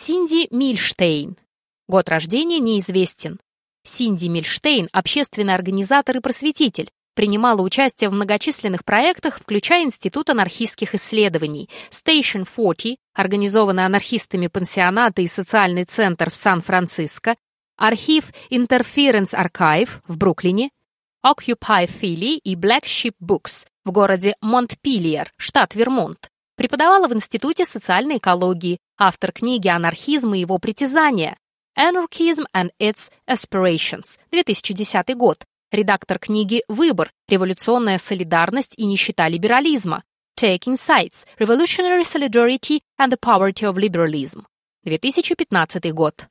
Синди Мильштейн. Год рождения неизвестен. Синди Мильштейн – общественный организатор и просветитель, принимала участие в многочисленных проектах, включая Институт анархистских исследований, Station 40, организованный анархистами пансионата и социальный центр в Сан-Франциско, архив Interference Archive в Бруклине, Occupy Philly и Black Sheep Books в городе Монтпильер, штат Вермонт. Преподавала в Институте социальной экологии, автор книги «Анархизм и его притязания» Anarchism and its Aspirations, 2010 год, редактор книги «Выбор. Революционная солидарность и нищета либерализма» Taking Sides. Revolutionary Solidarity and the Poverty of Liberalism. 2015 год.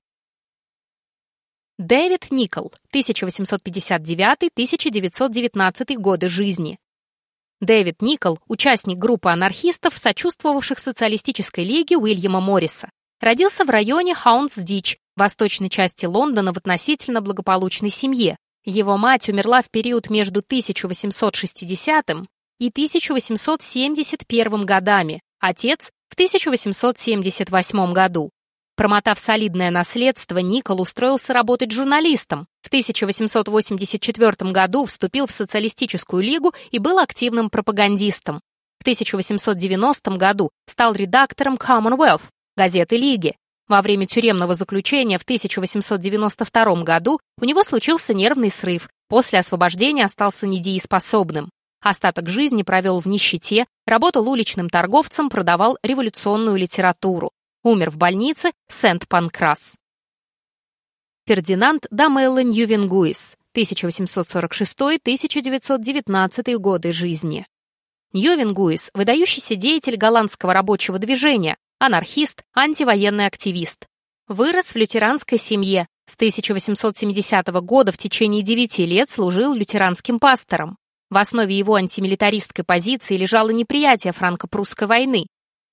Дэвид Никол, 1859-1919 годы жизни. Дэвид Никол – участник группы анархистов, сочувствовавших социалистической лиге Уильяма Морриса. Родился в районе Хаунс-Дич, восточной части Лондона в относительно благополучной семье. Его мать умерла в период между 1860 и 1871 годами, отец – в 1878 году. Промотав солидное наследство, Никол устроился работать журналистом. В 1884 году вступил в социалистическую лигу и был активным пропагандистом. В 1890 году стал редактором Commonwealth, газеты Лиги, во время тюремного заключения в 1892 году у него случился нервный срыв, после освобождения остался недееспособным. Остаток жизни провел в нищете, работал уличным торговцем, продавал революционную литературу. Умер в больнице Сент-Панкрас. Фердинанд Дамелло Ньювенгуис, 1846-1919 годы жизни. Ньювенгуис – выдающийся деятель голландского рабочего движения, анархист, антивоенный активист. Вырос в лютеранской семье. С 1870 года в течение 9 лет служил лютеранским пастором. В основе его антимилитаристской позиции лежало неприятие франко-прусской войны.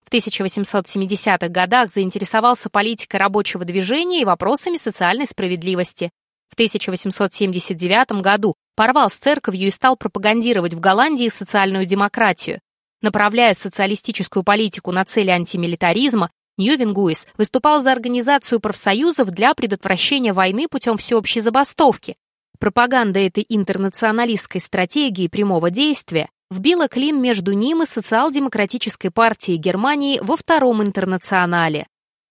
В 1870-х годах заинтересовался политикой рабочего движения и вопросами социальной справедливости. В 1879 году порвал с церковью и стал пропагандировать в Голландии социальную демократию. Направляя социалистическую политику на цели антимилитаризма, Ньювенгуис выступал за организацию профсоюзов для предотвращения войны путем всеобщей забастовки. Пропаганда этой интернационалистской стратегии прямого действия вбила клин между ним и социал-демократической партией Германии во Втором интернационале.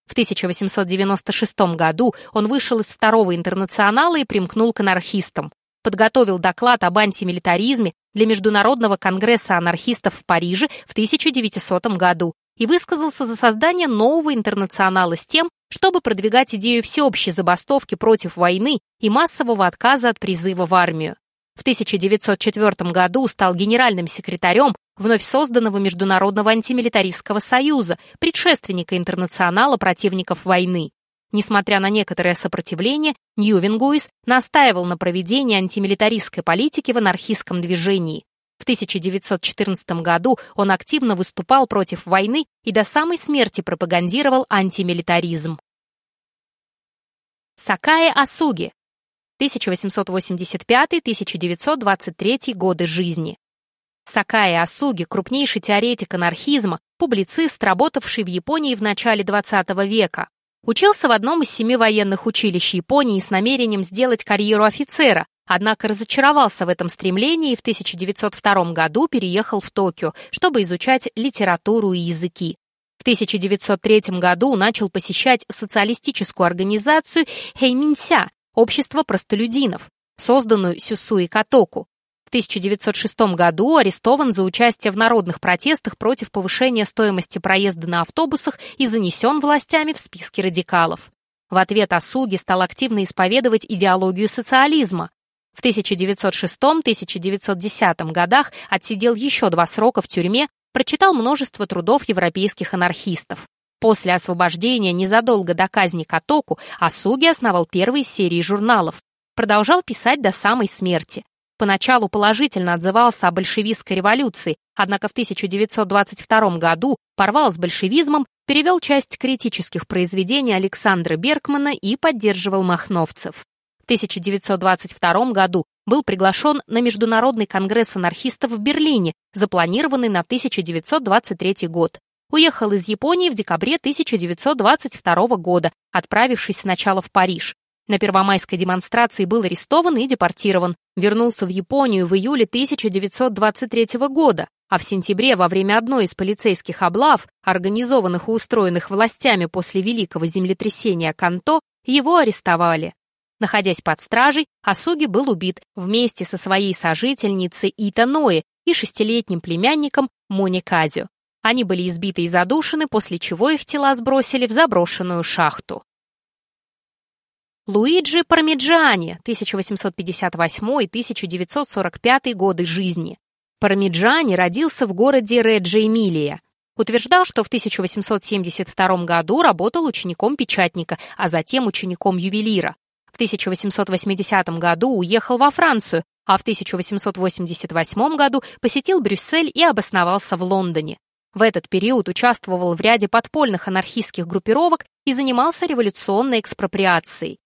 В 1896 году он вышел из Второго интернационала и примкнул к анархистам подготовил доклад об антимилитаризме для Международного конгресса анархистов в Париже в 1900 году и высказался за создание нового интернационала с тем, чтобы продвигать идею всеобщей забастовки против войны и массового отказа от призыва в армию. В 1904 году стал генеральным секретарем вновь созданного Международного антимилитаристского союза, предшественника интернационала противников войны. Несмотря на некоторое сопротивление, Ньювенгуис настаивал на проведении антимилитаристской политики в анархистском движении. В 1914 году он активно выступал против войны и до самой смерти пропагандировал антимилитаризм. Сакае Асуги, 1885-1923 годы жизни. Сакае Асуги – крупнейший теоретик анархизма, публицист, работавший в Японии в начале XX века. Учился в одном из семи военных училищ Японии с намерением сделать карьеру офицера, однако разочаровался в этом стремлении и в 1902 году переехал в Токио, чтобы изучать литературу и языки. В 1903 году начал посещать социалистическую организацию Хейминся, общество простолюдинов, созданную Сюсуи Катоку. 1906 году арестован за участие в народных протестах против повышения стоимости проезда на автобусах и занесен властями в списки радикалов. В ответ Асуги стал активно исповедовать идеологию социализма. В 1906-1910 годах отсидел еще два срока в тюрьме, прочитал множество трудов европейских анархистов. После освобождения незадолго до казни Катоку Асуги основал первые серии журналов. Продолжал писать до самой смерти поначалу положительно отзывался о большевистской революции, однако в 1922 году порвал с большевизмом, перевел часть критических произведений Александра Беркмана и поддерживал махновцев. В 1922 году был приглашен на Международный конгресс анархистов в Берлине, запланированный на 1923 год. Уехал из Японии в декабре 1922 года, отправившись сначала в Париж. На первомайской демонстрации был арестован и депортирован. Вернулся в Японию в июле 1923 года, а в сентябре во время одной из полицейских облав, организованных и устроенных властями после великого землетрясения Канто, его арестовали. Находясь под стражей, Асуги был убит вместе со своей сожительницей Ита Нои и шестилетним племянником Мони. Они были избиты и задушены, после чего их тела сбросили в заброшенную шахту. Луиджи Пармиджани, 1858-1945 годы жизни. Пармиджани родился в городе Реджи-Эмилия. Утверждал, что в 1872 году работал учеником печатника, а затем учеником ювелира. В 1880 году уехал во Францию, а в 1888 году посетил Брюссель и обосновался в Лондоне. В этот период участвовал в ряде подпольных анархистских группировок и занимался революционной экспроприацией.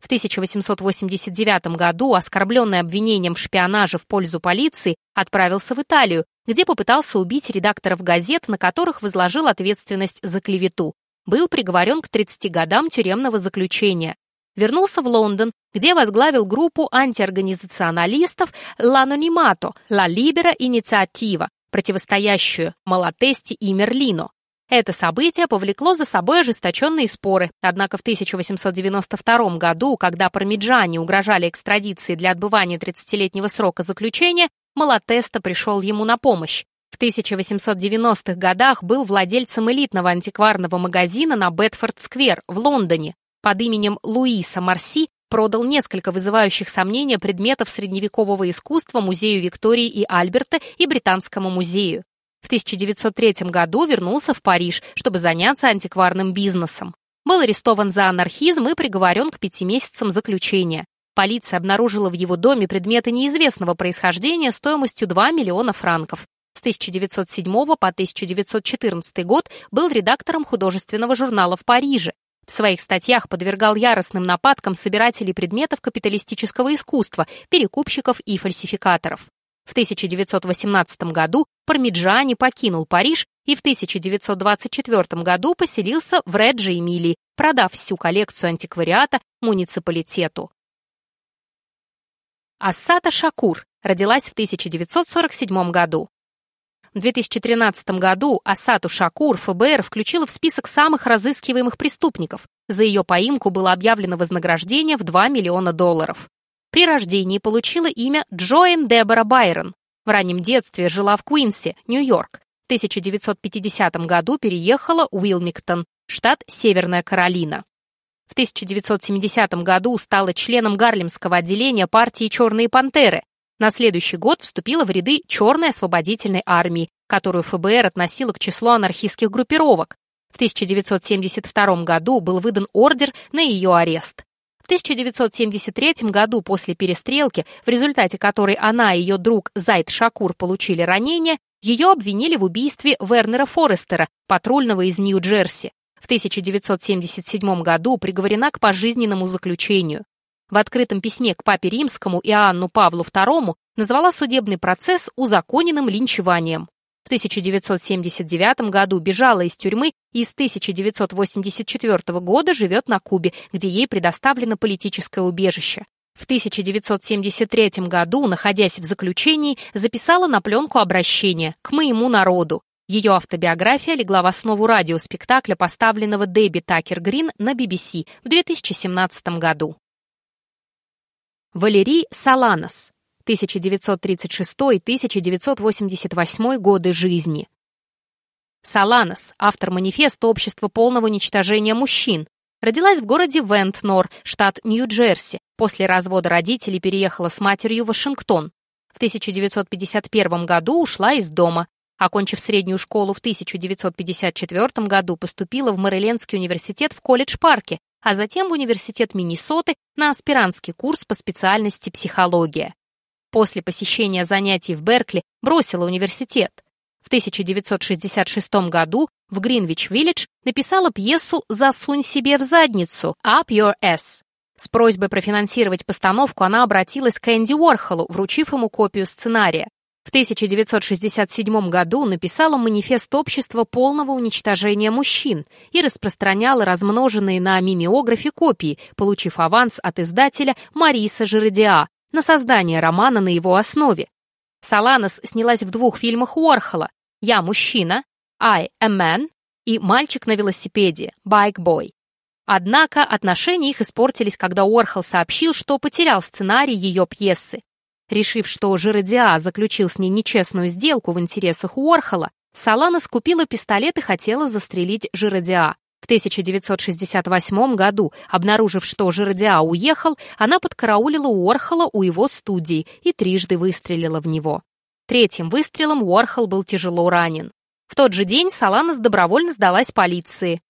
В 1889 году, оскорбленный обвинением в шпионаже в пользу полиции, отправился в Италию, где попытался убить редакторов газет, на которых возложил ответственность за клевету. Был приговорен к 30 годам тюремного заключения. Вернулся в Лондон, где возглавил группу антиорганизационалистов «L'Anonimato» «La Libera Iniziativa», противостоящую Малатести и Мерлино. Это событие повлекло за собой ожесточенные споры, однако в 1892 году, когда пармиджане угрожали экстрадиции для отбывания 30-летнего срока заключения, Малатеста пришел ему на помощь. В 1890-х годах был владельцем элитного антикварного магазина на Бетфорд-сквер в Лондоне. Под именем Луиса Марси продал несколько вызывающих сомнения предметов средневекового искусства Музею Виктории и Альберта и Британскому музею. В 1903 году вернулся в Париж, чтобы заняться антикварным бизнесом. Был арестован за анархизм и приговорен к пяти месяцам заключения. Полиция обнаружила в его доме предметы неизвестного происхождения стоимостью 2 миллиона франков. С 1907 по 1914 год был редактором художественного журнала в Париже. В своих статьях подвергал яростным нападкам собирателей предметов капиталистического искусства, перекупщиков и фальсификаторов. В 1918 году Пармиджани покинул Париж и в 1924 году поселился в Реджи-Эмилии, продав всю коллекцию антиквариата муниципалитету. Ассата Шакур родилась в 1947 году. В 2013 году Асату Шакур ФБР включила в список самых разыскиваемых преступников. За ее поимку было объявлено вознаграждение в 2 миллиона долларов. При рождении получила имя Джоэн Дебора Байрон. В раннем детстве жила в Куинсе, Нью-Йорк. В 1950 году переехала в Уилмингтон, штат Северная Каролина. В 1970 году стала членом Гарлемского отделения партии «Черные пантеры». На следующий год вступила в ряды Черной освободительной армии, которую ФБР относила к числу анархистских группировок. В 1972 году был выдан ордер на ее арест. В 1973 году после перестрелки, в результате которой она и ее друг Зайд Шакур получили ранения, ее обвинили в убийстве Вернера Форестера, патрульного из Нью-Джерси. В 1977 году приговорена к пожизненному заключению. В открытом письме к папе римскому Иоанну Павлу II назвала судебный процесс узаконенным линчеванием. В 1979 году бежала из тюрьмы и с 1984 года живет на Кубе, где ей предоставлено политическое убежище. В 1973 году, находясь в заключении, записала на пленку обращение «К моему народу». Ее автобиография легла в основу радиоспектакля, поставленного Дебби Такер Грин на BBC в 2017 году. Валерий Саланос 1936-1988 годы жизни. Саланос, автор манифеста Общества полного уничтожения мужчин, родилась в городе Вентнор, штат Нью-Джерси. После развода родителей переехала с матерью в Вашингтон. В 1951 году ушла из дома. Окончив среднюю школу в 1954 году, поступила в Мэрилендский университет в колледж-парке, а затем в университет Миннесоты на аспирантский курс по специальности психология. После посещения занятий в Беркли бросила университет. В 1966 году в Гринвич-Виллидж написала пьесу «Засунь себе в задницу» «Up Your Ass». С просьбой профинансировать постановку она обратилась к Энди Уорхолу, вручив ему копию сценария. В 1967 году написала манифест общества полного уничтожения мужчин и распространяла размноженные на мимеографе копии, получив аванс от издателя Мариса Жердиа на создание романа на его основе. Саланос снялась в двух фильмах Уорхола «Я мужчина», «I a man» и «Мальчик на велосипеде» «Bike Boy». Однако отношения их испортились, когда Уорхол сообщил, что потерял сценарий ее пьесы. Решив, что Жиродиа заключил с ней нечестную сделку в интересах Уорхола, Салана скупила пистолет и хотела застрелить Жиродиа. В 1968 году, обнаружив, что Жиродиа уехал, она подкараулила Уорхола у его студии и трижды выстрелила в него. Третьим выстрелом Уорхол был тяжело ранен. В тот же день Саланас добровольно сдалась полиции.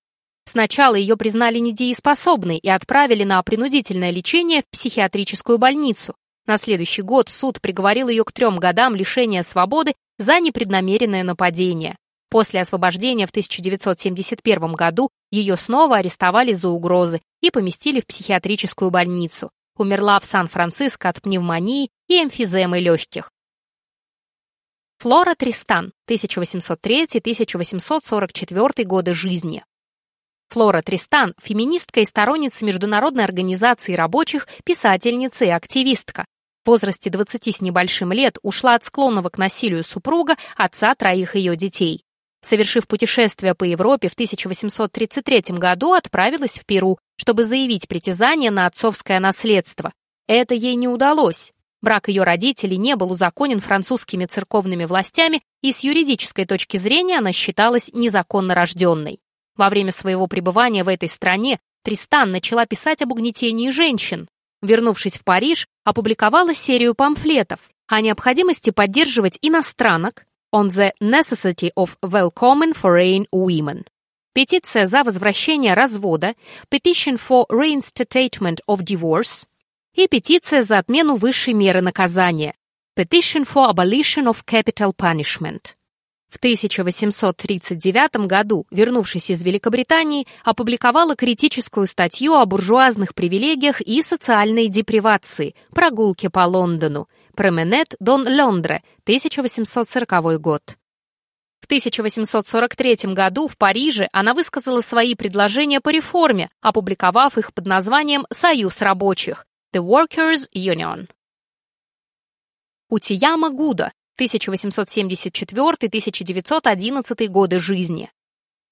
Сначала ее признали недееспособной и отправили на принудительное лечение в психиатрическую больницу. На следующий год суд приговорил ее к трем годам лишения свободы за непреднамеренное нападение. После освобождения в 1971 году ее снова арестовали за угрозы и поместили в психиатрическую больницу. Умерла в Сан-Франциско от пневмонии и эмфиземы легких. Флора Тристан, 1803-1844 годы жизни. Флора Тристан – феминистка и сторонница Международной организации рабочих, писательница и активистка. В возрасте 20 с небольшим лет ушла от склонного к насилию супруга, отца троих ее детей. Совершив путешествие по Европе в 1833 году, отправилась в Перу, чтобы заявить притязание на отцовское наследство. Это ей не удалось. Брак ее родителей не был узаконен французскими церковными властями, и с юридической точки зрения она считалась незаконно рожденной. Во время своего пребывания в этой стране Тристан начала писать об угнетении женщин, вернувшись в Париж, опубликовала серию памфлетов о необходимости поддерживать иностранок on the necessity of welcoming foreign women. Петиция за возвращение развода, petition for reinstatement of divorce и петиция за отмену высшей меры наказания, petition for abolition of capital punishment. В 1839 году, вернувшись из Великобритании, опубликовала критическую статью о буржуазных привилегиях и социальной депривации «Прогулки по Лондону» «Променет Дон Лондре», 1840 год. В 1843 году в Париже она высказала свои предложения по реформе, опубликовав их под названием «Союз рабочих» The Workers' Union. Утияма Гуда 1874-1911 годы жизни.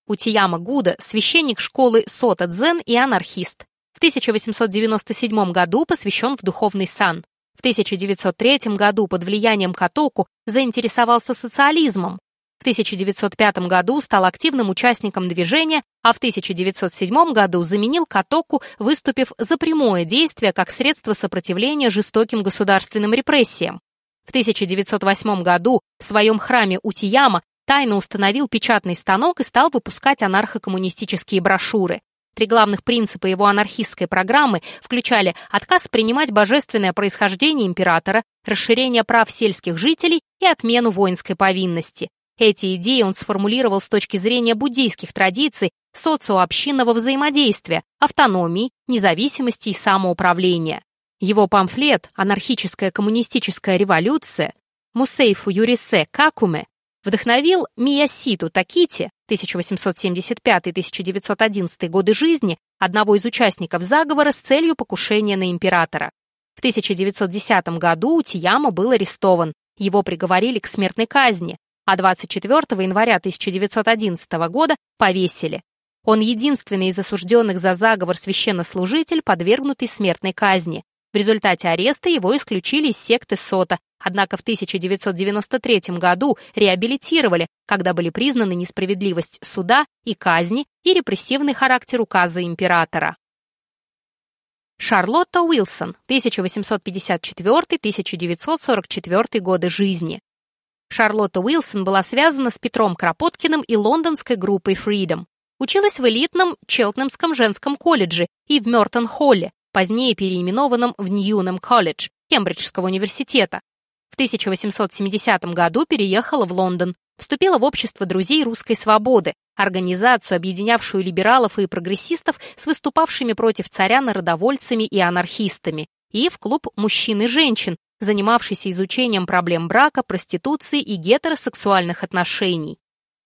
Утияма Гуда – священник школы Сота Дзен и анархист. В 1897 году посвящен в духовный сан. В 1903 году под влиянием Катоку заинтересовался социализмом. В 1905 году стал активным участником движения, а в 1907 году заменил Катоку, выступив за прямое действие как средство сопротивления жестоким государственным репрессиям. В 1908 году в своем храме Утияма тайно установил печатный станок и стал выпускать анархо-коммунистические брошюры. Три главных принципа его анархистской программы включали отказ принимать божественное происхождение императора, расширение прав сельских жителей и отмену воинской повинности. Эти идеи он сформулировал с точки зрения буддийских традиций социообщинного взаимодействия, автономии, независимости и самоуправления. Его памфлет «Анархическая коммунистическая революция» Мусейфу Юрисе Какуме вдохновил Мияситу Такити 1875-1911 годы жизни, одного из участников заговора с целью покушения на императора. В 1910 году Утияма был арестован, его приговорили к смертной казни, а 24 января 1911 года повесили. Он единственный из осужденных за заговор священнослужитель, подвергнутый смертной казни. В результате ареста его исключили из секты Сота, однако в 1993 году реабилитировали, когда были признаны несправедливость суда и казни и репрессивный характер указа императора. Шарлотта Уилсон, 1854-1944 годы жизни. Шарлотта Уилсон была связана с Петром Кропоткиным и лондонской группой Freedom. Училась в элитном Челтнемском женском колледже и в Мёртон-Холле, позднее переименованном в Ньюнем колледж Кембриджского университета. В 1870 году переехала в Лондон, вступила в общество друзей русской свободы, организацию, объединявшую либералов и прогрессистов с выступавшими против царя народовольцами и анархистами, и в клуб мужчин и женщин, занимавшийся изучением проблем брака, проституции и гетеросексуальных отношений.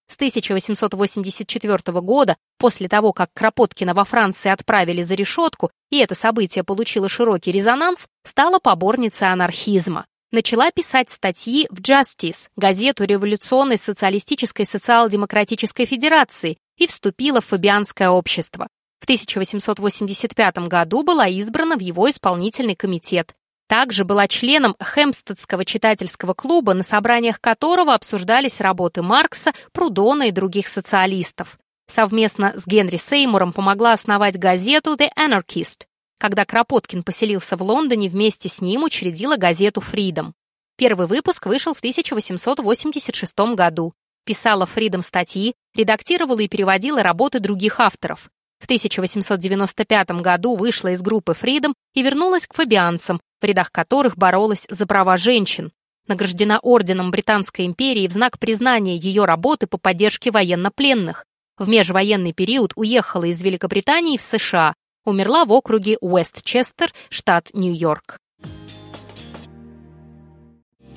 С 1884 года, после того, как Кропоткина во Франции отправили за решетку, и это событие получило широкий резонанс, стала поборницей анархизма. Начала писать статьи в Justice, газету Революционной социалистической социал-демократической федерации, и вступила в Фабианское общество. В 1885 году была избрана в его исполнительный комитет. Также была членом Хемстедского читательского клуба, на собраниях которого обсуждались работы Маркса, Прудона и других социалистов. Совместно с Генри Сеймуром помогла основать газету The Anarchist. Когда Кропоткин поселился в Лондоне, вместе с ним учредила газету Freedom. Первый выпуск вышел в 1886 году. Писала Freedom статьи, редактировала и переводила работы других авторов. В 1895 году вышла из группы Freedom и вернулась к фабианцам, в рядах которых боролась за права женщин. Награждена орденом Британской империи в знак признания ее работы по поддержке военнопленных. В межвоенный период уехала из Великобритании в США. Умерла в округе Уэстчестер, штат Нью-Йорк.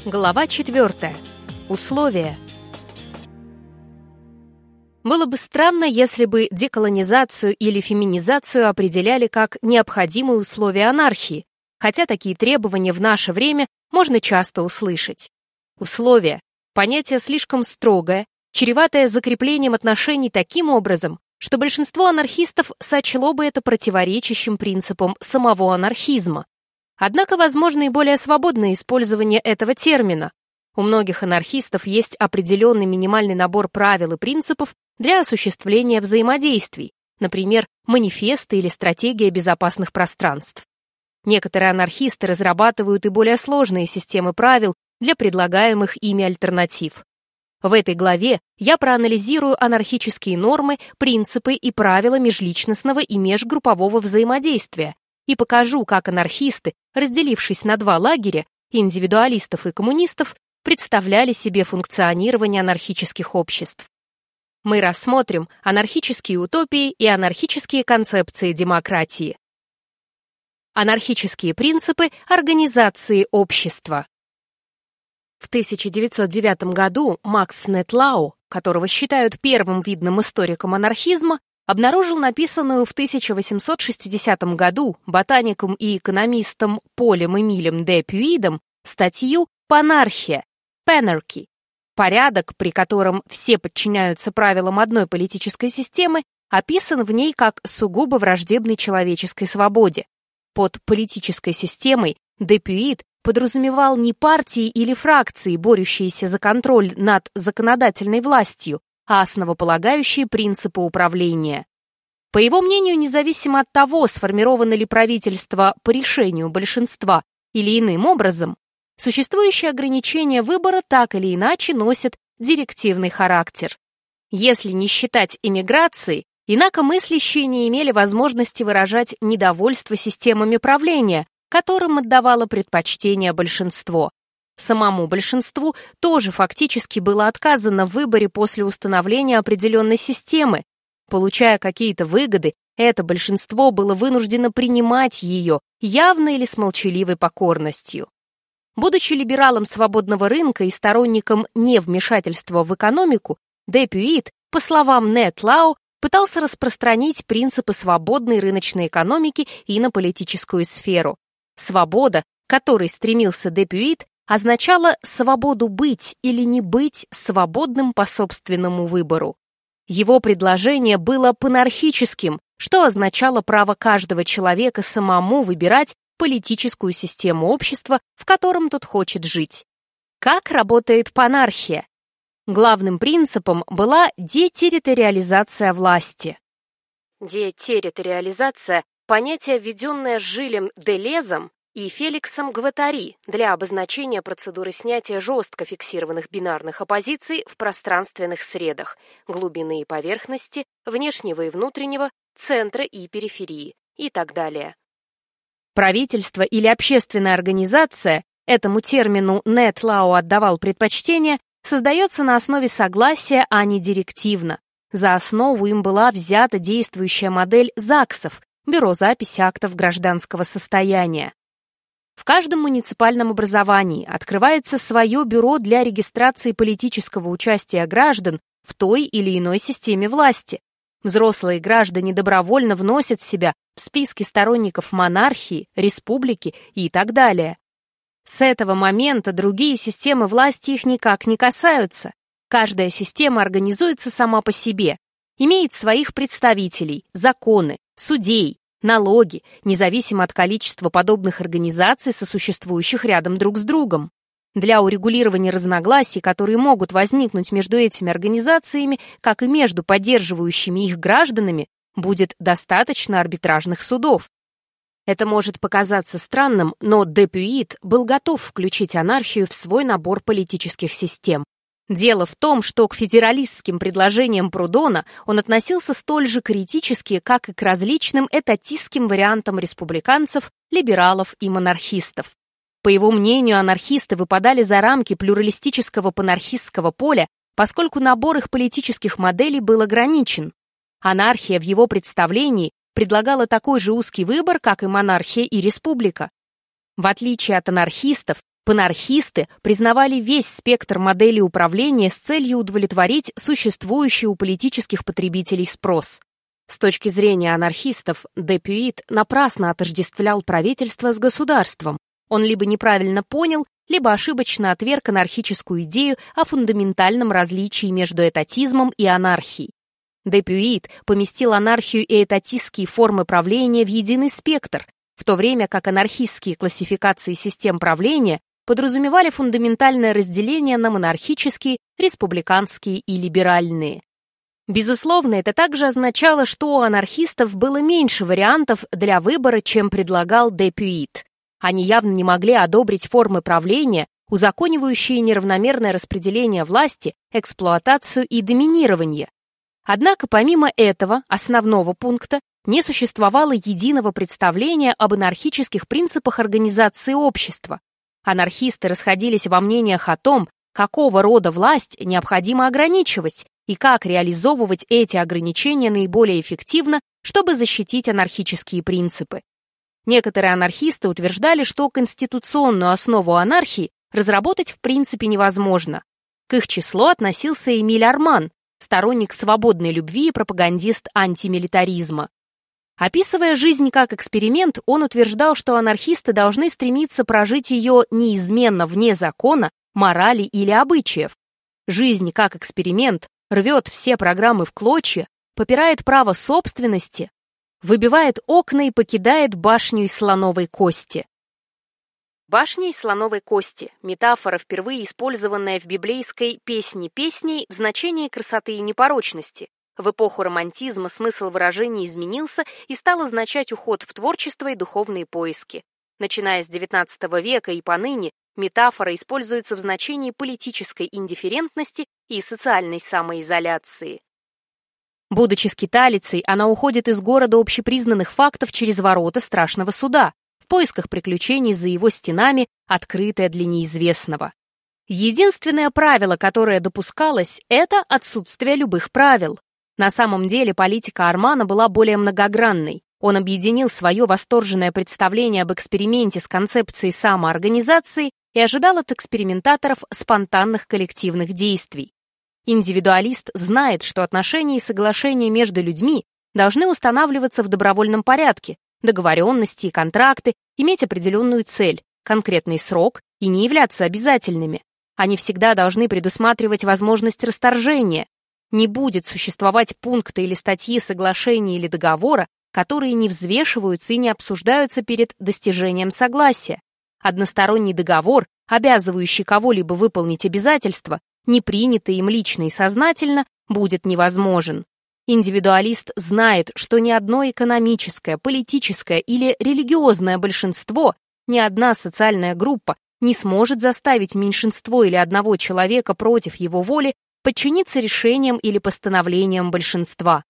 Глава 4. Условия. Было бы странно, если бы деколонизацию или феминизацию определяли как необходимые условия анархии, хотя такие требования в наше время можно часто услышать. Условия – понятие слишком строгое, чреватое закреплением отношений таким образом, что большинство анархистов сочло бы это противоречащим принципам самого анархизма. Однако возможно и более свободное использование этого термина. У многих анархистов есть определенный минимальный набор правил и принципов для осуществления взаимодействий, например, манифесты или стратегия безопасных пространств. Некоторые анархисты разрабатывают и более сложные системы правил для предлагаемых ими альтернатив. В этой главе я проанализирую анархические нормы, принципы и правила межличностного и межгруппового взаимодействия и покажу, как анархисты, разделившись на два лагеря, индивидуалистов и коммунистов, представляли себе функционирование анархических обществ. Мы рассмотрим анархические утопии и анархические концепции демократии анархические принципы организации общества. В 1909 году Макс Нетлау, которого считают первым видным историком анархизма, обнаружил написанную в 1860 году ботаником и экономистом Полем Эмилем де Пюидом статью «Панархия» «Пенарки». Порядок, при котором все подчиняются правилам одной политической системы, описан в ней как сугубо враждебный человеческой свободе. Под политической системой Депюит подразумевал не партии или фракции, борющиеся за контроль над законодательной властью, а основополагающие принципы управления. По его мнению, независимо от того, сформировано ли правительство по решению большинства или иным образом, существующие ограничения выбора так или иначе носят директивный характер. Если не считать иммиграции, Инакомыслящие не имели возможности выражать недовольство системами правления, которым отдавало предпочтение большинство. Самому большинству тоже фактически было отказано в выборе после установления определенной системы. Получая какие-то выгоды, это большинство было вынуждено принимать ее, явно или с молчаливой покорностью. Будучи либералом свободного рынка и сторонником невмешательства в экономику, Депюит, по словам Нет Лау, пытался распространить принципы свободной рыночной экономики и на политическую сферу. Свобода, к которой стремился Депюит, означала свободу быть или не быть свободным по собственному выбору. Его предложение было панархическим, что означало право каждого человека самому выбирать политическую систему общества, в котором тот хочет жить. Как работает панархия? Главным принципом была детерриториализация власти. Детерриториализация – понятие, введенное Жилем Делезом и Феликсом Гватари для обозначения процедуры снятия жестко фиксированных бинарных оппозиций в пространственных средах, глубины и поверхности, внешнего и внутреннего, центра и периферии и так далее. Правительство или общественная организация, этому термину Нет Лао отдавал предпочтение, создается на основе согласия, а не директивно. За основу им была взята действующая модель ЗАГСов, Бюро записи актов гражданского состояния. В каждом муниципальном образовании открывается свое бюро для регистрации политического участия граждан в той или иной системе власти. Взрослые граждане добровольно вносят себя в списки сторонников монархии, республики и так далее. С этого момента другие системы власти их никак не касаются. Каждая система организуется сама по себе, имеет своих представителей, законы, судей, налоги, независимо от количества подобных организаций, сосуществующих рядом друг с другом. Для урегулирования разногласий, которые могут возникнуть между этими организациями, как и между поддерживающими их гражданами, будет достаточно арбитражных судов. Это может показаться странным, но Депюит был готов включить анархию в свой набор политических систем. Дело в том, что к федералистским предложениям Прудона он относился столь же критически, как и к различным этатистским вариантам республиканцев, либералов и монархистов. По его мнению, анархисты выпадали за рамки плюралистического панархистского поля, поскольку набор их политических моделей был ограничен. Анархия в его представлении предлагала такой же узкий выбор, как и монархия и республика. В отличие от анархистов, Панархисты признавали весь спектр моделей управления с целью удовлетворить существующий у политических потребителей спрос. С точки зрения анархистов, Депюит напрасно отождествлял правительство с государством. Он либо неправильно понял, либо ошибочно отверг анархическую идею о фундаментальном различии между этатизмом и анархией. Депюит поместил анархию и этатистские формы правления в единый спектр, в то время как анархистские классификации систем правления подразумевали фундаментальное разделение на монархические, республиканские и либеральные. Безусловно, это также означало, что у анархистов было меньше вариантов для выбора, чем предлагал Депюит. Они явно не могли одобрить формы правления, узаконивающие неравномерное распределение власти, эксплуатацию и доминирование. Однако помимо этого, основного пункта, не существовало единого представления об анархических принципах организации общества, Анархисты расходились во мнениях о том, какого рода власть необходимо ограничивать и как реализовывать эти ограничения наиболее эффективно, чтобы защитить анархические принципы. Некоторые анархисты утверждали, что конституционную основу анархии разработать в принципе невозможно. К их числу относился Эмиль Арман, сторонник свободной любви и пропагандист антимилитаризма. Описывая жизнь как эксперимент, он утверждал, что анархисты должны стремиться прожить ее неизменно вне закона, морали или обычаев. Жизнь как эксперимент рвет все программы в клочья, попирает право собственности, выбивает окна и покидает башню из слоновой кости. Башня из слоновой кости – метафора, впервые использованная в библейской «песне песней» в значении красоты и непорочности, в эпоху романтизма смысл выражения изменился и стал означать уход в творчество и духовные поиски. Начиная с XIX века и поныне, метафора используется в значении политической индифферентности и социальной самоизоляции. Будучи скиталицей, она уходит из города общепризнанных фактов через ворота страшного суда, в поисках приключений за его стенами, открытое для неизвестного. Единственное правило, которое допускалось, это отсутствие любых правил. На самом деле политика Армана была более многогранной. Он объединил свое восторженное представление об эксперименте с концепцией самоорганизации и ожидал от экспериментаторов спонтанных коллективных действий. Индивидуалист знает, что отношения и соглашения между людьми должны устанавливаться в добровольном порядке, договоренности и контракты иметь определенную цель, конкретный срок и не являться обязательными. Они всегда должны предусматривать возможность расторжения, не будет существовать пункта или статьи соглашения или договора, которые не взвешиваются и не обсуждаются перед достижением согласия. Односторонний договор, обязывающий кого-либо выполнить обязательства, не принятый им лично и сознательно, будет невозможен. Индивидуалист знает, что ни одно экономическое, политическое или религиозное большинство, ни одна социальная группа не сможет заставить меньшинство или одного человека против его воли подчиниться решениям или постановлениям большинства.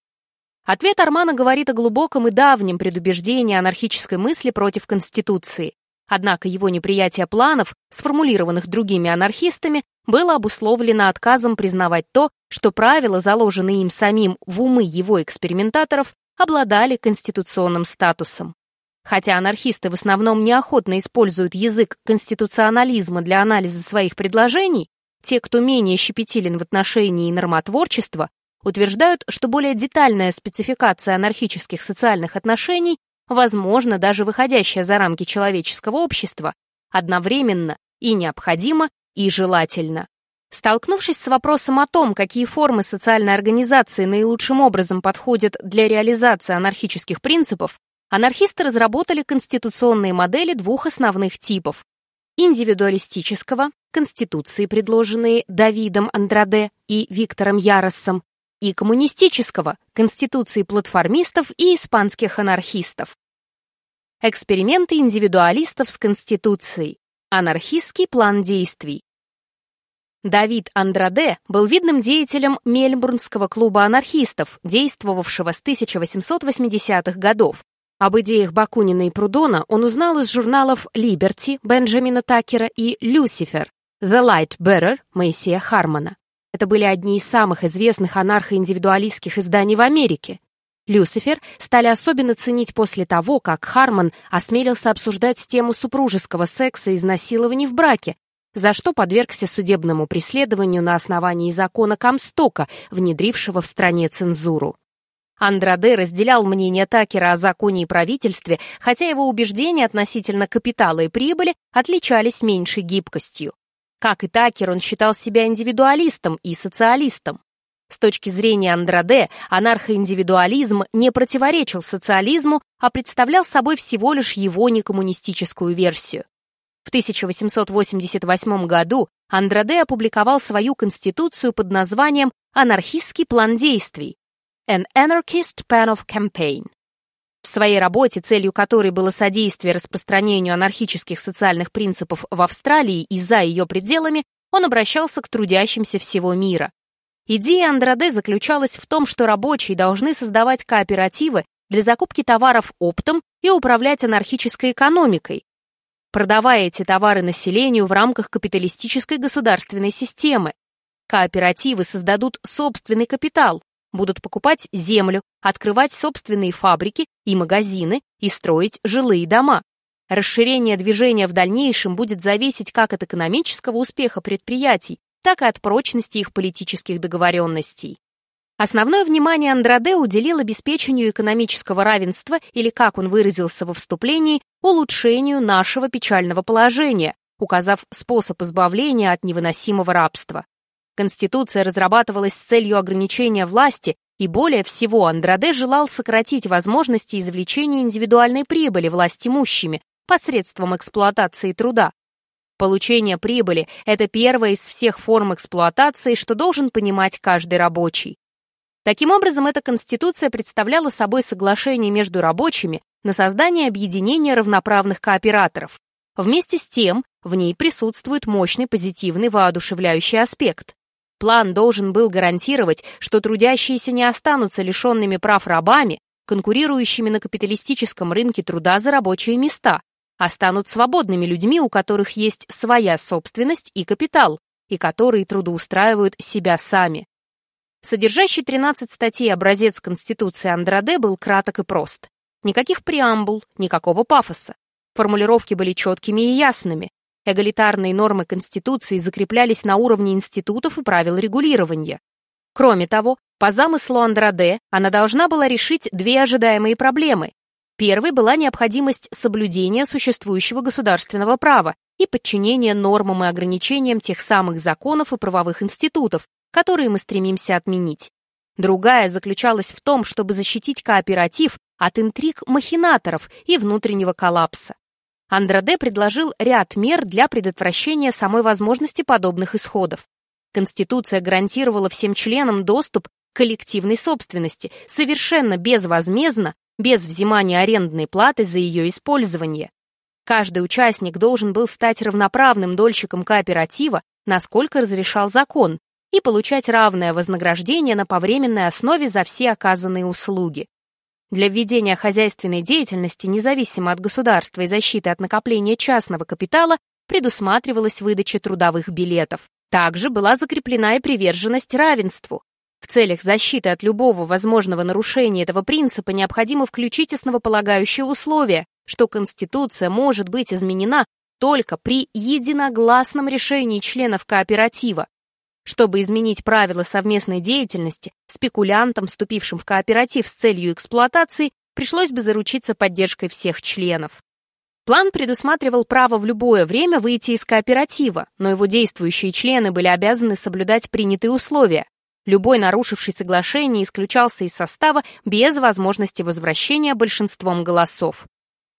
Ответ Армана говорит о глубоком и давнем предубеждении анархической мысли против Конституции. Однако его неприятие планов, сформулированных другими анархистами, было обусловлено отказом признавать то, что правила, заложенные им самим в умы его экспериментаторов, обладали конституционным статусом. Хотя анархисты в основном неохотно используют язык конституционализма для анализа своих предложений, те, кто менее щепетилен в отношении нормотворчества, утверждают, что более детальная спецификация анархических социальных отношений, возможно, даже выходящая за рамки человеческого общества, одновременно и необходима, и желательно. Столкнувшись с вопросом о том, какие формы социальной организации наилучшим образом подходят для реализации анархических принципов, анархисты разработали конституционные модели двух основных типов – индивидуалистического, конституции, предложенные Давидом Андраде и Виктором Яросом, и коммунистического, конституции платформистов и испанских анархистов. Эксперименты индивидуалистов с конституцией. Анархистский план действий. Давид Андраде был видным деятелем Мельбурнского клуба анархистов, действовавшего с 1880-х годов. Об идеях Бакунина и Прудона он узнал из журналов «Либерти» Бенджамина Такера и «Люцифер» «The Light Bearer» Моисея Хармона. Это были одни из самых известных анархо-индивидуалистских изданий в Америке. «Люцифер» стали особенно ценить после того, как Хармон осмелился обсуждать тему супружеского секса и изнасилований в браке, за что подвергся судебному преследованию на основании закона Камстока, внедрившего в стране цензуру. Андраде разделял мнение Такера о законе и правительстве, хотя его убеждения относительно капитала и прибыли отличались меньшей гибкостью. Как и Такер, он считал себя индивидуалистом и социалистом. С точки зрения Андраде, анархоиндивидуализм не противоречил социализму, а представлял собой всего лишь его некоммунистическую версию. В 1888 году Андраде опубликовал свою конституцию под названием «Анархистский план действий», An Anarchist Plan of Campaign. В своей работе, целью которой было содействие распространению анархических социальных принципов в Австралии и за ее пределами, он обращался к трудящимся всего мира. Идея Андраде заключалась в том, что рабочие должны создавать кооперативы для закупки товаров оптом и управлять анархической экономикой, продавая эти товары населению в рамках капиталистической государственной системы. Кооперативы создадут собственный капитал, будут покупать землю, открывать собственные фабрики и магазины и строить жилые дома. Расширение движения в дальнейшем будет зависеть как от экономического успеха предприятий, так и от прочности их политических договоренностей. Основное внимание Андраде уделил обеспечению экономического равенства или, как он выразился во вступлении, улучшению нашего печального положения, указав способ избавления от невыносимого рабства. Конституция разрабатывалась с целью ограничения власти, и более всего Андраде желал сократить возможности извлечения индивидуальной прибыли власть имущими посредством эксплуатации труда. Получение прибыли – это первая из всех форм эксплуатации, что должен понимать каждый рабочий. Таким образом, эта конституция представляла собой соглашение между рабочими на создание объединения равноправных кооператоров. Вместе с тем, в ней присутствует мощный позитивный воодушевляющий аспект. План должен был гарантировать, что трудящиеся не останутся лишенными прав рабами, конкурирующими на капиталистическом рынке труда за рабочие места, а станут свободными людьми, у которых есть своя собственность и капитал, и которые трудоустраивают себя сами. Содержащий 13 статей образец Конституции Андраде был краток и прост. Никаких преамбул, никакого пафоса. Формулировки были четкими и ясными, Эгалитарные нормы Конституции закреплялись на уровне институтов и правил регулирования. Кроме того, по замыслу Андраде она должна была решить две ожидаемые проблемы. Первой была необходимость соблюдения существующего государственного права и подчинения нормам и ограничениям тех самых законов и правовых институтов, которые мы стремимся отменить. Другая заключалась в том, чтобы защитить кооператив от интриг махинаторов и внутреннего коллапса. Андраде предложил ряд мер для предотвращения самой возможности подобных исходов. Конституция гарантировала всем членам доступ к коллективной собственности, совершенно безвозмездно, без взимания арендной платы за ее использование. Каждый участник должен был стать равноправным дольщиком кооператива, насколько разрешал закон, и получать равное вознаграждение на повременной основе за все оказанные услуги. Для введения хозяйственной деятельности, независимо от государства и защиты от накопления частного капитала, предусматривалась выдача трудовых билетов. Также была закреплена и приверженность равенству. В целях защиты от любого возможного нарушения этого принципа необходимо включить основополагающие условия, что Конституция может быть изменена только при единогласном решении членов кооператива. Чтобы изменить правила совместной деятельности, спекулянтам, вступившим в кооператив с целью эксплуатации, пришлось бы заручиться поддержкой всех членов. План предусматривал право в любое время выйти из кооператива, но его действующие члены были обязаны соблюдать принятые условия. Любой нарушивший соглашение исключался из состава без возможности возвращения большинством голосов.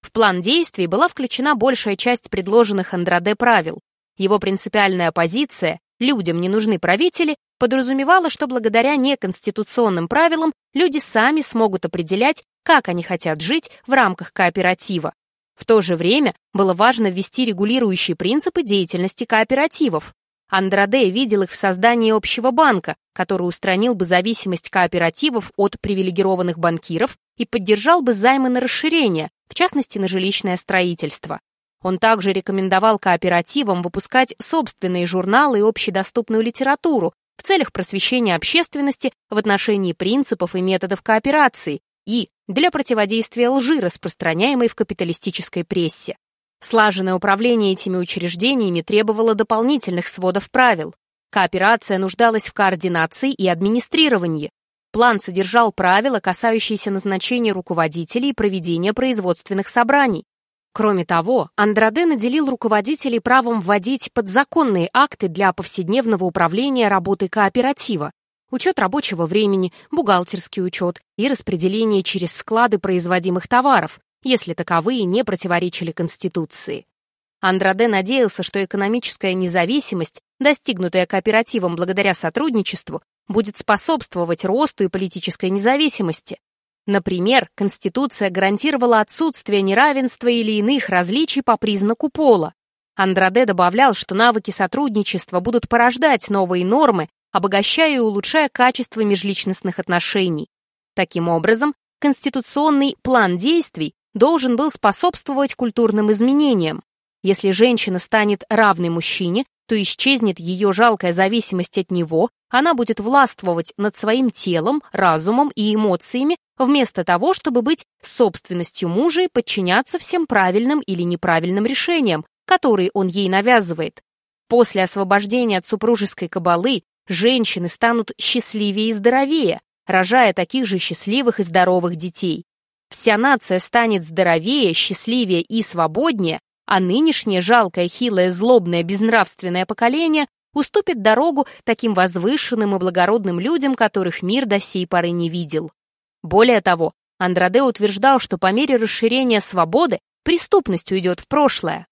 В план действий была включена большая часть предложенных Андраде правил. Его принципиальная позиция «людям не нужны правители» подразумевала, что благодаря неконституционным правилам люди сами смогут определять, как они хотят жить в рамках кооператива. В то же время было важно ввести регулирующие принципы деятельности кооперативов. Андраде видел их в создании общего банка, который устранил бы зависимость кооперативов от привилегированных банкиров и поддержал бы займы на расширение, в частности на жилищное строительство. Он также рекомендовал кооперативам выпускать собственные журналы и общедоступную литературу в целях просвещения общественности в отношении принципов и методов кооперации, и для противодействия лжи, распространяемой в капиталистической прессе. Слаженное управление этими учреждениями требовало дополнительных сводов правил. Кооперация нуждалась в координации и администрировании. План содержал правила, касающиеся назначения руководителей и проведения производственных собраний. Кроме того, Андраде наделил руководителей правом вводить подзаконные акты для повседневного управления работой кооператива, учет рабочего времени, бухгалтерский учет и распределение через склады производимых товаров, если таковые не противоречили Конституции. Андраде надеялся, что экономическая независимость, достигнутая кооперативом благодаря сотрудничеству, будет способствовать росту и политической независимости. Например, Конституция гарантировала отсутствие неравенства или иных различий по признаку пола. Андраде добавлял, что навыки сотрудничества будут порождать новые нормы, обогащая и улучшая качество межличностных отношений. Таким образом, конституционный план действий должен был способствовать культурным изменениям. Если женщина станет равной мужчине, то исчезнет ее жалкая зависимость от него, она будет властвовать над своим телом, разумом и эмоциями, вместо того, чтобы быть собственностью мужа и подчиняться всем правильным или неправильным решениям, которые он ей навязывает. После освобождения от супружеской кабалы женщины станут счастливее и здоровее, рожая таких же счастливых и здоровых детей. Вся нация станет здоровее, счастливее и свободнее, а нынешнее жалкое, хилое, злобное, безнравственное поколение уступит дорогу таким возвышенным и благородным людям, которых мир до сей поры не видел. Более того, Андраде утверждал, что по мере расширения свободы преступность уйдет в прошлое.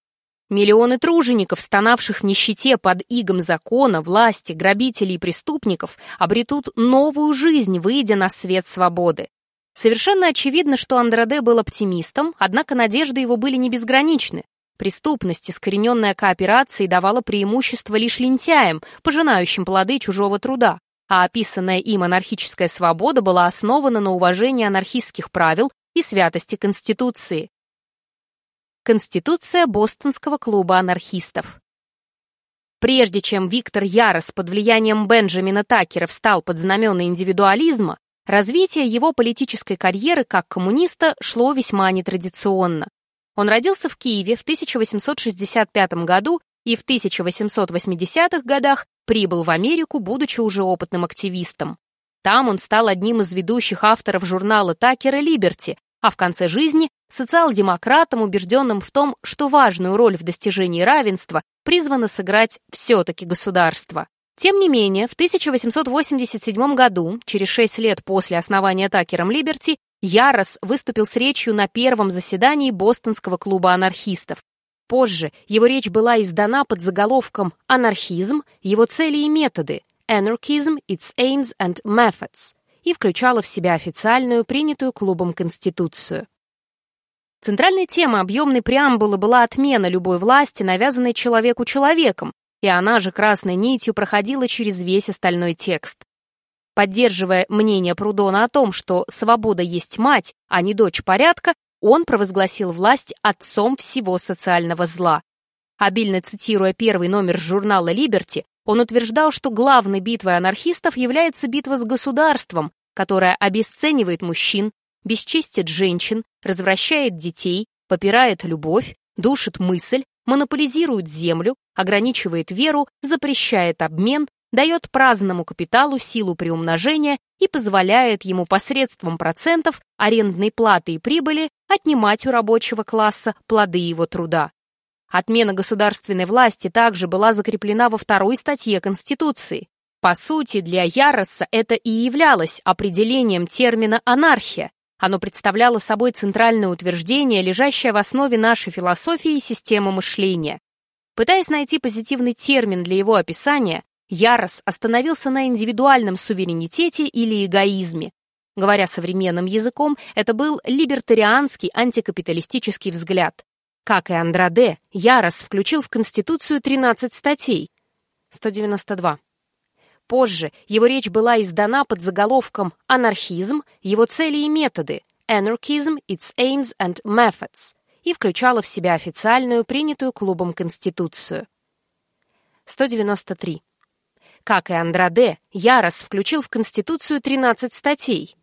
Миллионы тружеников, стонавших в нищете под игом закона, власти, грабителей и преступников, обретут новую жизнь, выйдя на свет свободы. Совершенно очевидно, что Андраде был оптимистом, однако надежды его были не безграничны. Преступность, искорененная кооперацией, давала преимущество лишь лентяям, пожинающим плоды чужого труда, а описанная им анархическая свобода была основана на уважении анархистских правил и святости Конституции. Конституция Бостонского клуба анархистов. Прежде чем Виктор Ярос под влиянием Бенджамина Такера встал под знамена индивидуализма, развитие его политической карьеры как коммуниста шло весьма нетрадиционно. Он родился в Киеве в 1865 году и в 1880-х годах прибыл в Америку, будучи уже опытным активистом. Там он стал одним из ведущих авторов журнала «Такера Либерти», а в конце жизни социал-демократом, убежденным в том, что важную роль в достижении равенства призвано сыграть все-таки государство. Тем не менее, в 1887 году, через шесть лет после основания Такером Либерти, Ярос выступил с речью на первом заседании Бостонского клуба анархистов. Позже его речь была издана под заголовком «Анархизм. Его цели и методы. Anarchism, its aims and methods» и включала в себя официальную, принятую клубом Конституцию. Центральной темой объемной преамбулы была отмена любой власти, навязанной человеку человеком, и она же красной нитью проходила через весь остальной текст. Поддерживая мнение Прудона о том, что свобода есть мать, а не дочь порядка, он провозгласил власть отцом всего социального зла. Обильно цитируя первый номер журнала «Либерти», он утверждал, что главной битвой анархистов является битва с государством, которая обесценивает мужчин, бесчестит женщин, развращает детей, попирает любовь, душит мысль, монополизирует землю, ограничивает веру, запрещает обмен, дает праздному капиталу силу приумножения и позволяет ему посредством процентов арендной платы и прибыли отнимать у рабочего класса плоды его труда. Отмена государственной власти также была закреплена во второй статье Конституции. По сути, для Ярроса это и являлось определением термина «анархия». Оно представляло собой центральное утверждение, лежащее в основе нашей философии и системы мышления. Пытаясь найти позитивный термин для его описания, Ярос остановился на индивидуальном суверенитете или эгоизме. Говоря современным языком, это был либертарианский антикапиталистический взгляд. Как и Андраде, Ярос включил в Конституцию 13 статей. 192. Позже его речь была издана под заголовком «Анархизм. Его цели и методы» «Anarchism. Its Aims and Methods» и включала в себя официальную, принятую клубом Конституцию. 193. Как и Андраде, Ярос включил в Конституцию 13 статей.